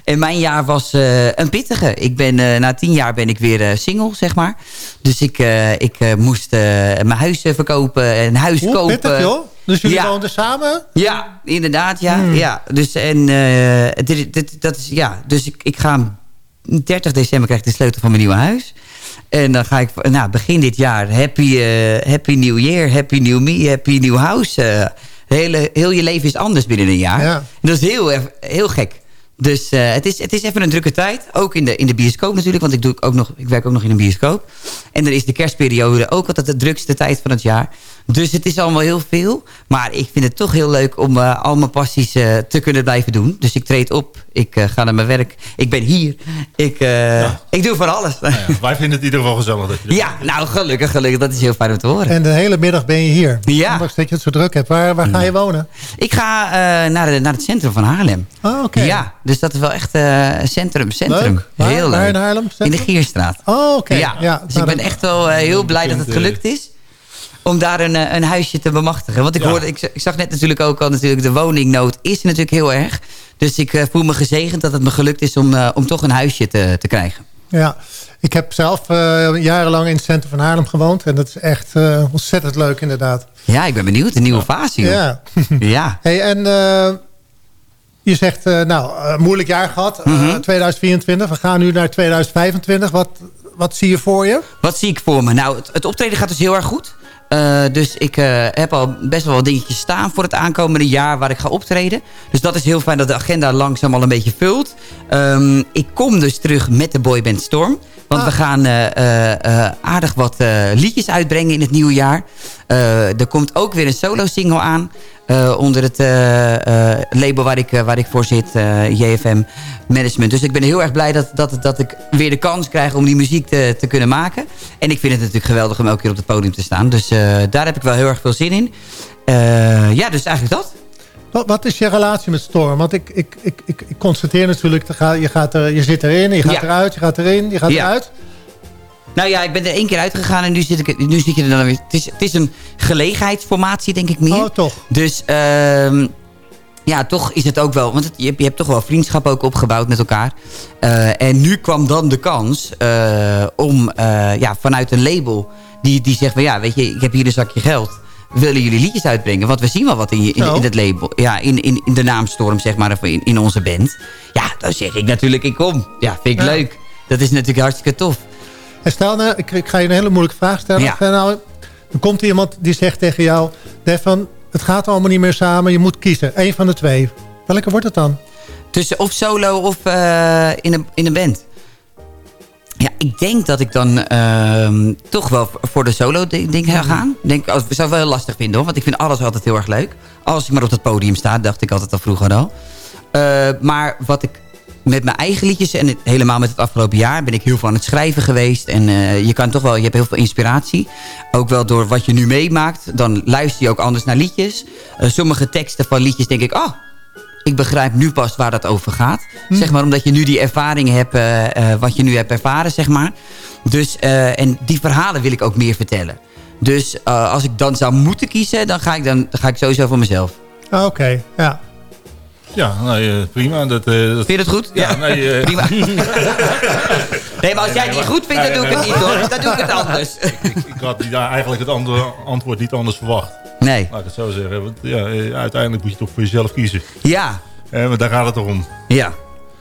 En mijn jaar was een pittige. Ik ben, na tien jaar ben ik weer single, zeg maar. Dus ik, ik moest mijn huis verkopen, een huis kopen. pittig, joh? Dus jullie Ja. woonden samen? Ja, inderdaad, ja. Hmm. ja. Dus, en, eh, dit, dit, dat is, ja. dus ik, ik ga... 30 december krijg ik de sleutel van mijn nieuwe huis. En dan ga ik nou, begin dit jaar... Happy, eh, happy New Year, Happy New Me, Happy New House. eh, hele, heel je leven is anders binnen een jaar. Ja. Dat is heel, heel gek. Dus het, is, het is even een drukke tijd. Ook in de, in de bioscoop natuurlijk. Want ik, doe ook nog, ik werk ook nog in een bioscoop. En dan is de kerstperiode ook altijd de drukste tijd van het jaar. Dus het is allemaal heel veel. Maar ik vind het toch heel leuk om eh, al mijn passies eh, te kunnen blijven doen. Dus ik treed op. Ik eh, ga naar mijn werk. Ik ben hier. Ik, eh, ik doe van alles. Nou ja, wij vinden het in ieder geval gezellig dat je Ja, nou gelukkig, gelukkig. Dat is heel fijn om te horen. En de hele middag ben je hier. Ja. Ondanks dat je het zo druk hebt. Waar, waar ga je wonen? Ik ga eh, naar, de, naar het centrum van Haarlem. Oh, oké. Ja, dus dat is wel echt eh, centrum, centrum. Leuk. Waar? Heel Waar leuk. in Haarlem? In de? Gierstraat. Oh, oké. Ja, Ja, dus nou, ik ben dat- echt wel heel blij dat het gelukt is. Om daar een, eh, een huisje te bemachtigen. Want ik, Ja. hoorde, ik, ik zag net natuurlijk ook al... Natuurlijk, de woningnood is natuurlijk heel erg. Dus ik eh, voel me gezegend dat het me gelukt is... om, eh, om toch een huisje te, te krijgen. Ja, ik heb zelf jarenlang in het centrum van Haarlem gewoond. En dat is echt ontzettend leuk inderdaad. Ja, ik ben benieuwd. Een nieuwe fase, joh. Ja. ja. Hey, en je zegt, nou, eh, moeilijk jaar gehad, eh, Mhm. 2024. We gaan nu naar 2025. Wat, wat zie je voor je? Wat zie ik voor me? Nou, het, het optreden gaat dus heel erg goed. Eh, dus ik eh, heb al best wel wat dingetjes staan voor het aankomende jaar waar ik ga optreden. Dus dat is heel fijn dat de agenda langzaam al een beetje vult. Ehm, ik kom dus terug met de boyband Storm. Want we gaan eh, aardig wat liedjes uitbrengen in het nieuwe jaar. Er komt ook weer een solo-single aan. Eh, onder het eh, eh, label waar ik, waar ik voor zit, JFM Management. Dus ik ben heel erg blij dat, dat, dat ik weer de kans krijg om die muziek te, te kunnen maken. En ik vind het natuurlijk geweldig om elke keer op het podium te staan. Dus daar heb ik wel heel erg veel zin in. Ja, dus eigenlijk dat. Wat, wat is je relatie met Storm? Want ik, ik, ik, ik, constateer natuurlijk, je, gaat er, je zit erin, je gaat Ja. eruit, je gaat erin, je gaat Ja. eruit. Nou ja, ik ben er één keer uitgegaan en nu zit, ik, nu zit je er dan weer. Het is, het is een gelegenheidsformatie, denk ik meer. Oh, toch? Dus ehm, ja, toch is het ook wel... Want het- je, hebt, je hebt toch wel vriendschap ook opgebouwd met elkaar. Eh, en nu kwam dan de kans eh, om eh, ja, vanuit een label... Die, die zegt van ja, weet je, ik heb hier een zakje geld. Willen jullie liedjes uitbrengen? Want we zien wel wat in, je, in, in het label. Ja, in, in, in de naamstorm, zeg maar, of in, in onze band. Ja, dan zeg ik natuurlijk, ik kom. Ja, vind ik Ja. leuk. Dat is natuurlijk hartstikke tof. En stel nou, ik, ik ga je een hele moeilijke vraag stellen. Ja. Stel nou, dan komt er iemand die zegt tegen jou... Het gaat allemaal niet meer samen, je moet kiezen. Eén van de twee. Welke wordt het dan? Tussen of solo of eh, in, een, in een band. Ja, ik denk dat ik dan ehm, toch wel voor de solo ding ga gaan. Ik Denk, oh, ik zou het wel heel lastig vinden hoor, want ik vind alles altijd heel erg leuk. Als ik maar op dat podium sta, dacht ik altijd al vroeger al. Eh, maar wat ik met mijn eigen liedjes en het- helemaal met het afgelopen jaar ben ik heel veel aan het schrijven geweest. En eh, je kan toch wel, je hebt heel veel inspiratie. Ook wel door wat je nu meemaakt. Dan luister je ook anders naar liedjes. Eh, sommige teksten van liedjes denk ik, oh, ik begrijp nu pas waar dat over gaat. Zeg maar omdat je nu die ervaring hebt, eh, wat je nu hebt ervaren, zeg maar. Dus, en die verhalen wil ik ook meer vertellen. Dus als ik dan zou moeten kiezen, dan ga ik, dan, dan ga ik sowieso voor mezelf. Ah, Oké, ja. Ja, nee, eh, prima. Dat, eh, dat... Vind je dat goed? Ja, nee, eh, Prima. nee, maar als jij het niet goed vindt, dan doe ik het niet hoor. Dan doe ik het anders. ik had ja, eigenlijk het andere antwoord niet anders verwacht. Nee. Laat ik het zo zeggen. Want, ja, uiteindelijk moet je toch voor jezelf kiezen. Ja. Eh, maar daar gaat het toch om. Ja,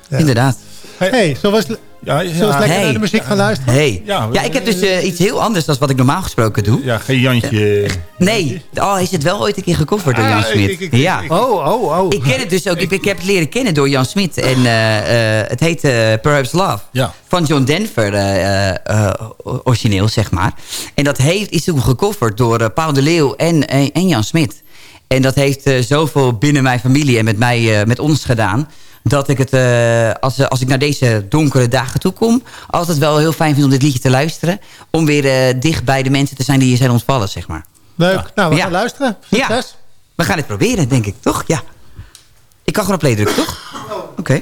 inderdaad. Hey, zo was... Ja, ja. Zullen we eens lekker naar de muziek gaan luisteren? Hey. Ja, Ja, ik heb dus eh, iets heel anders dan wat ik normaal gesproken doe. Ja, geen Jantje. Nee. Oh, is het wel ooit een keer gecoverd door Ah, Jan Smit? ik- ik- ja. Oh, oh, oh. Ik ken het dus ook. Ik, ik heb het leren kennen door Jan Smit. En eh, eh, het heet eh, Perhaps Love. Ja. Van John Denver, eh, eh, eh, origineel, zeg maar. En dat heeft, is toen gecoverd door eh, Paul de Leeuw en, en, en Jan Smit. En dat heeft eh, zoveel binnen mijn familie en met, mij, eh, met ons gedaan... dat ik het, eh, als, als ik naar deze donkere dagen toe kom... altijd wel heel fijn vind om dit liedje te luisteren. Om weer eh, dicht bij de mensen te zijn die hier zijn ontvallen, zeg maar. Leuk. Nou, we Ja. gaan luisteren. Ja, Succes. we gaan het proberen, denk ik, toch? Ja. Ik kan gewoon op play drukken, toch? Oké.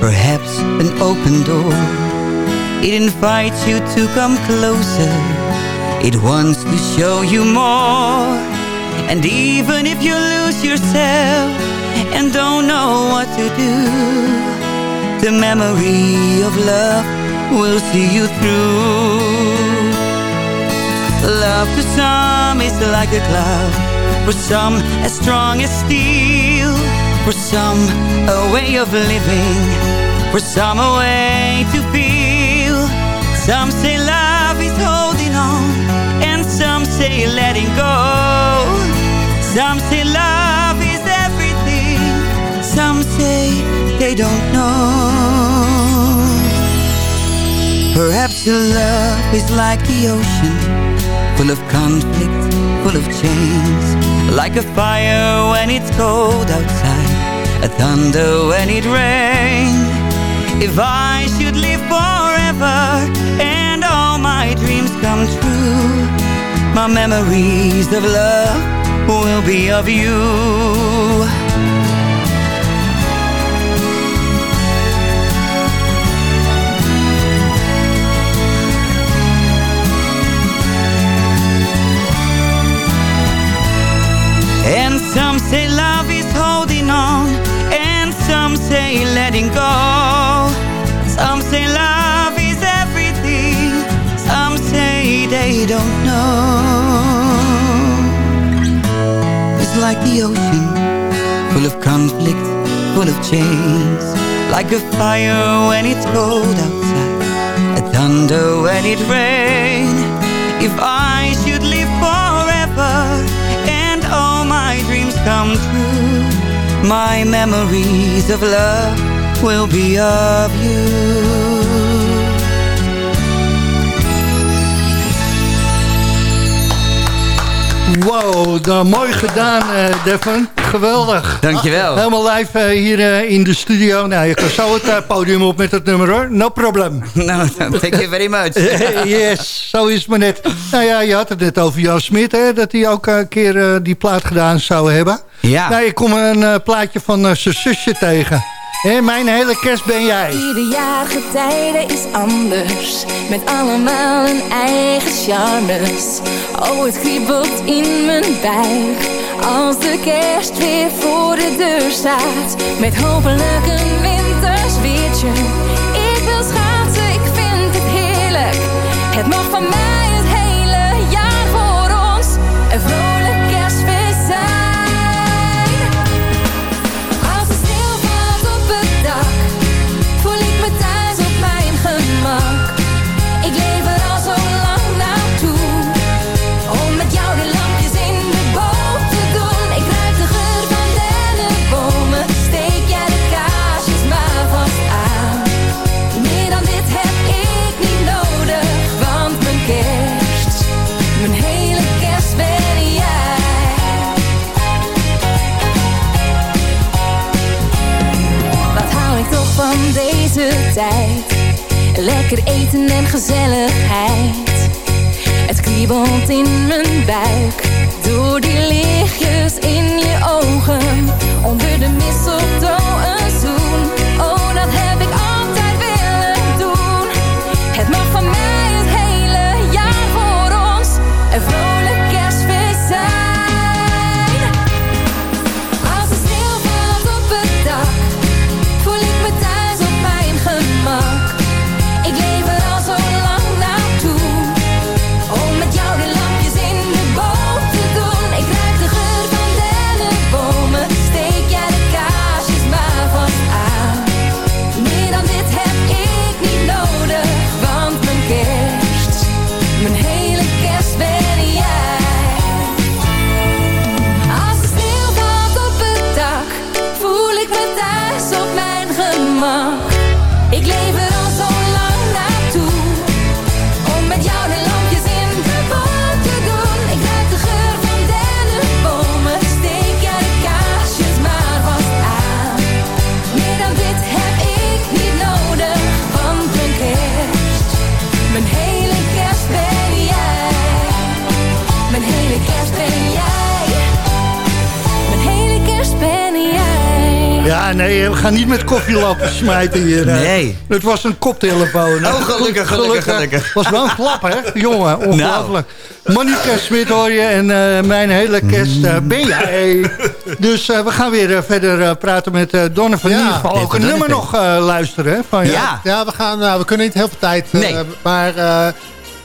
perhaps an open door. It invites you to come closer. It wants to show you more. And even if you lose yourself and don't know what to do, the memory of love will see you through. Love to some is like a cloud, for some as strong as steel, for some a way of living, for some a way to feel. Some say love is holding on, and some say letting go. Some say love is everything, some say they don't know. Perhaps your love is like the ocean Full of conflict, full of change Like a fire when it's cold outside A thunder when it rains If I should live forever And all my dreams come true My memories of love will be of you letting go. Some say love is everything. Some say they don't know. It's like the ocean Full of conflict, full of chains. Like a fire when it's cold outside A thunder when it rains. If I should live forever And all my dreams come true My memories of love will be of you Wow, nou, mooi gedaan, eh Devon. Geweldig. Dankjewel. Helemaal live eh, hier eh, in de studio. Nou, je kan zo het podium op met het nummer hoor. No problem. Nou, thank you very much. yes, zo is het maar net. Nou ja, je had het net over Jan Smit, hè, dat hij ook een keer die plaat gedaan zou hebben. Ja. Nou, ik kom een eh, plaatje van eh, zijn zusje tegen. Hè, mijn hele kerst ben jij. Ieder jaar getijden is anders, met allemaal een eigen charmes. Oh, het kriebelt in mijn buik, als de kerst weer voor de deur staat. Met hopelijk een winters weertje. Ik wil schaatsen, ik vind het heerlijk. Het mag van mij tijd? Lekker eten en gezelligheid. Het kriebelt in mijn buik. Door die lichtjes in je ogen. Onder de mistletoe een zoen. Oh, dat heb ik altijd willen doen. Het mag van mij smijten hier. eh. Nee. Het was een koptelefoon. Oh, gelukkig, gelukkig, gelukkig. was wel een klap, hè? Jongen, ongelooflijk. Monika Smit hoor je en eh, mijn hele kerst eh, ben jij. Dus eh, we gaan weer verder eh, praten met eh Donne van Ja. in ieder geval ook een nummer nog eh, luisteren. Hè, van, Ja. Ja, we, gaan, nou, we kunnen niet heel veel tijd. eh, Nee. maar eh,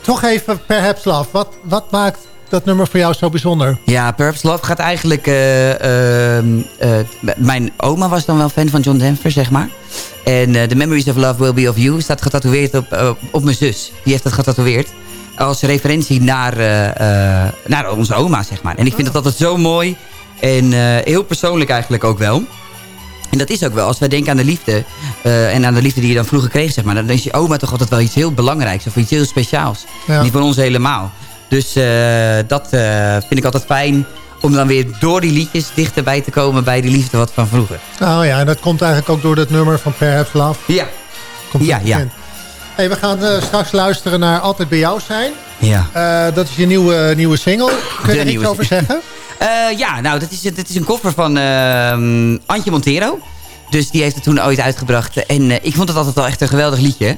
toch even Perhaps Love. Wat, wat maakt dat nummer voor jou zo bijzonder? Ja, Perhaps Love gaat eigenlijk... eh, ehm, eh, mijn oma was dan wel fan van John Denver, zeg maar. En eh, The Memories of Love Will Be Of You staat getatoeëerd op, op mijn zus. Die heeft dat getatoeëerd. Als referentie naar, naar onze oma, zeg maar. En ik vind dat altijd zo mooi. En heel persoonlijk eigenlijk ook wel. En dat is ook wel, als wij denken aan de liefde... en aan de liefde die je dan vroeger kreeg, zeg maar... dan is je oma toch altijd wel iets heel belangrijks... of iets heel speciaals. Ja. Die van ons helemaal. Dus eh, dat eh, vind ik altijd fijn Om dan weer door die liedjes dichterbij te komen bij die liefde wat van vroeger. Nou ja, en dat komt eigenlijk ook door dat nummer van Perhaps Love. Ja. Komt Ja, ja. Hey, we gaan eh, straks luisteren naar Altijd Bij Jou Zijn. Ja. Dat is je nieuwe, nieuwe single. Kun je De er iets over zeggen? Ja, nou, dat is, dat is een koffer van ehm Antje Montero. Dus die heeft het toen ooit uitgebracht. En ik vond het altijd wel echt een geweldig liedje.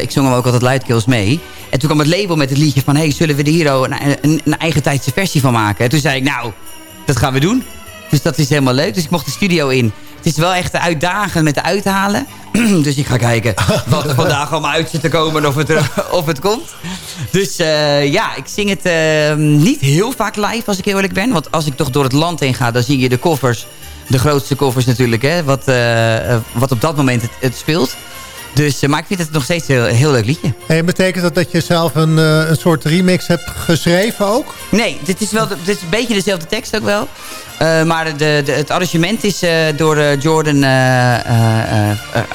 Ik zong hem ook altijd luidkeels mee. En toen kwam het label met het liedje van... hey, zullen we er hier een, een, een eigen tijdse versie van maken? En toen zei ik, nou, dat gaan we doen. Dus dat is helemaal leuk. Dus ik mocht de studio in. Het is wel echt uitdagend met de uithalen. dus ik ga kijken wat er vandaag allemaal uit zit te komen... en of het, er- of het komt. Dus eh, ja, ik zing het eh, niet heel vaak live als ik heel eerlijk ben. Want als ik toch door het land heen ga, dan zie je de koffers. De grootste koffers natuurlijk, hè, wat, eh, eh, wat op dat moment het, het speelt. Dus, eh, maar ik vind het nog steeds een heel, leuk liedje. Hey, betekent dat dat je zelf een, eh, een soort remix hebt geschreven ook? Nee, dit is, wel dit is een beetje dezelfde tekst ook wel. Eh, maar de, de, het arrangement is door Jordan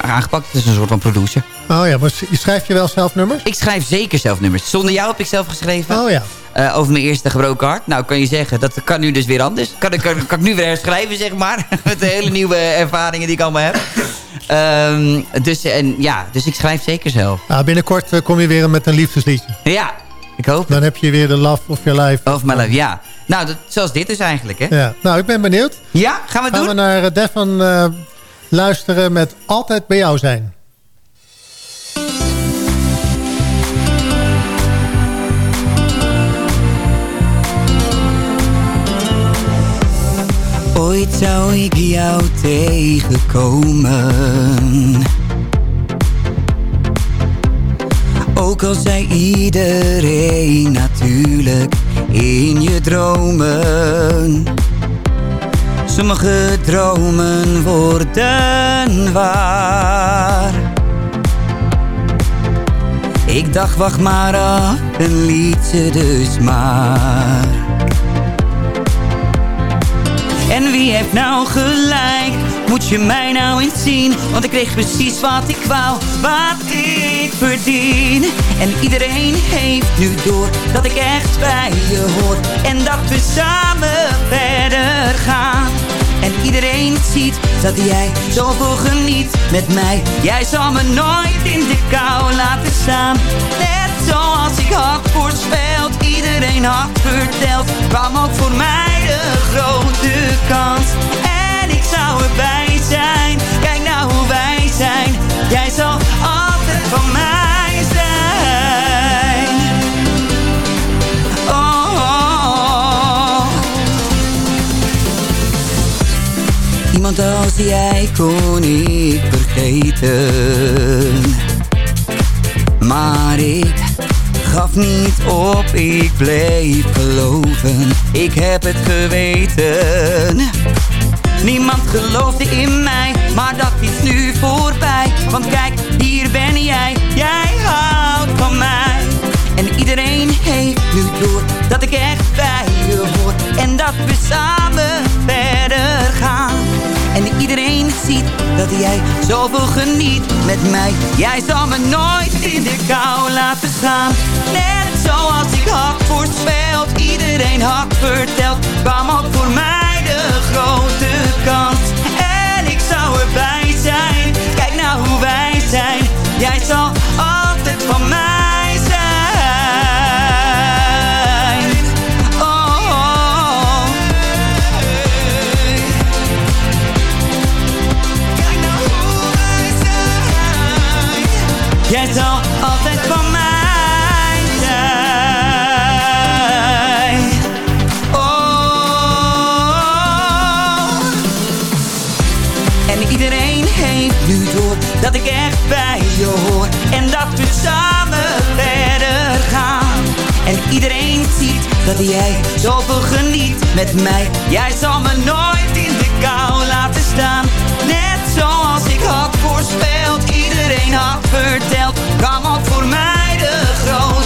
aangepakt. Het is een soort van producer. Oh ja, maar s- je wel zelf nummers? Ik schrijf zeker zelf nummers. Zonder jou heb ik zelf geschreven. Oh ja. Eh, over mijn eerste gebroken hart. Nou, kan je zeggen, dat kan nu dus weer anders. Kan, ik- kan, kan ik nu weer herschrijven, zeg maar. Met de hele nieuwe ervaringen die ik allemaal heb. Ehm, dus, en, ja, dus ik schrijf zeker zelf. Nou, binnenkort eh, kom je weer met een liefdesliedje. Ja, ik hoop Dan heb je weer de love of your life. Of my life, ja. Nou, dat, zoals dit dus eigenlijk, hè? Ja. Nou, ik ben benieuwd. Ja, gaan we Gaan doen? we naar eh, Devon luisteren met Altijd Bij Jou Zijn. Ooit zou ik jou tegenkomen. Ook al zei iedereen natuurlijk in je dromen. Sommige dromen worden waar. Ik dacht wacht maar af en liet ze dus maar. En wie heeft nou gelijk? Moet je mij nou eens zien? Want ik kreeg precies wat ik wou, wat ik verdien. En iedereen heeft nu door dat ik echt bij je hoor. En dat we samen verder gaan. En iedereen ziet dat jij zoveel geniet met mij. Jij zal me nooit in de kou laten staan. Zoals ik had voorspeld, iedereen had verteld. Kwam ook voor mij de grote kans. En ik zou erbij zijn. Kijk nou hoe wij zijn. Jij zal altijd van mij zijn. Oh, oh, oh. Iemand als jij kon ik vergeten. Maar ik gaf niet op, ik bleef geloven. Ik heb het geweten. Niemand geloofde in mij, maar dat is nu voorbij. Want kijk, hier ben jij, jij houdt van mij. En iedereen heeft nu door dat ik echt bij je hoor. En dat we samen iedereen ziet dat jij zoveel geniet met mij. Jij zal me nooit in de kou laten staan. Net zoals ik had voorspeld. Iedereen had verteld. Samen verder gaan. En iedereen ziet dat jij zoveel geniet met mij. Jij zal me nooit in de kou laten staan. Net zoals ik had voorspeld. Iedereen had verteld. Kwam ook voor mij de grote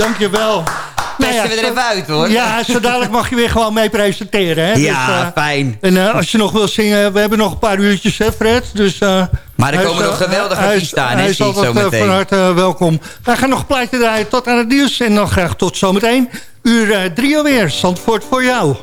dankjewel. Nou Testen we er even uit, hoor. Ja, zo dadelijk mag je weer gewoon mee presenteren. Hè? Ja, Dus, eh, fijn. En eh, als je nog wil zingen, we hebben nog een paar uurtjes, hè Fred? Dus, eh, Maar er komen is, nog geweldige artiesten aan, hè, Hij is altijd zo meteen. van harte welkom. Wij gaan nog een plaatje draaien tot aan het nieuws. En dan graag tot zometeen. Uur drie alweer. Zandvoort voor jou.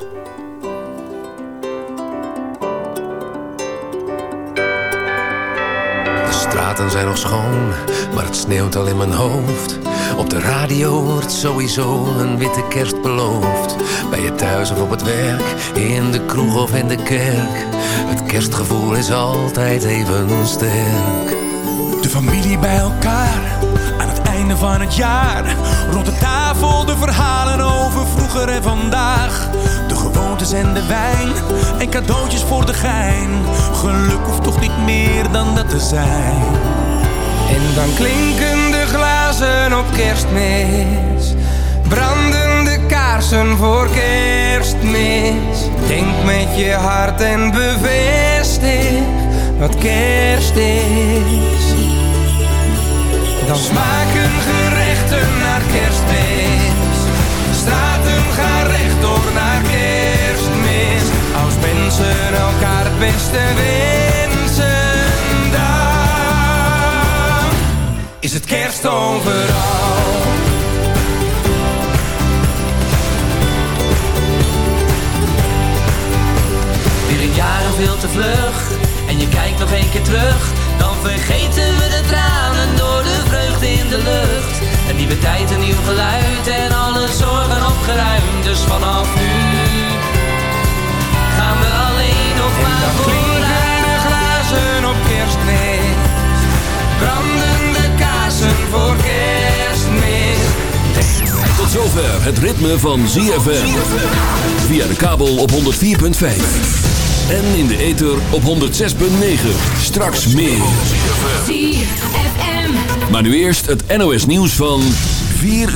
Straten zijn nog schoon, maar het sneeuwt al in mijn hoofd. Op de radio wordt sowieso een witte kerst beloofd. Bij je thuis of op het werk, in de kroeg of in de kerk. Het kerstgevoel is altijd even sterk. De familie bij elkaar, aan het einde van het jaar. Rond de tafel de verhalen over vroeger en vandaag. Gewoontes en de wijn, en cadeautjes voor de gein. Geluk hoeft toch niet meer dan dat te zijn. En dan klinken de glazen op kerstmis. Branden de kaarsen voor kerstmis. Denk met je hart en bevestig wat kerst is. Dan smaken gerechten naar kerstmis. Straten gaan rechtdoor naar. Mensen elkaar het beste wensen, dan. Is het kerst overal. Weer een jaar veel te vlug En je kijkt nog een keer terug. Dan vergeten we de tranen door de vreugde in de lucht. Een nieuwe tijd, een nieuw geluid En alle zorgen opgeruimd. Dus vanaf nu Gaan we alleen nog maar Klinken de glazen op kerstmis. Branden de kaarsen voor kerstmis. Tot zover het ritme van ZFM. Via de kabel op 104.5. En in de ether op 106.9. Straks meer. ZFM. Maar nu eerst het NOS nieuws van 4 uur.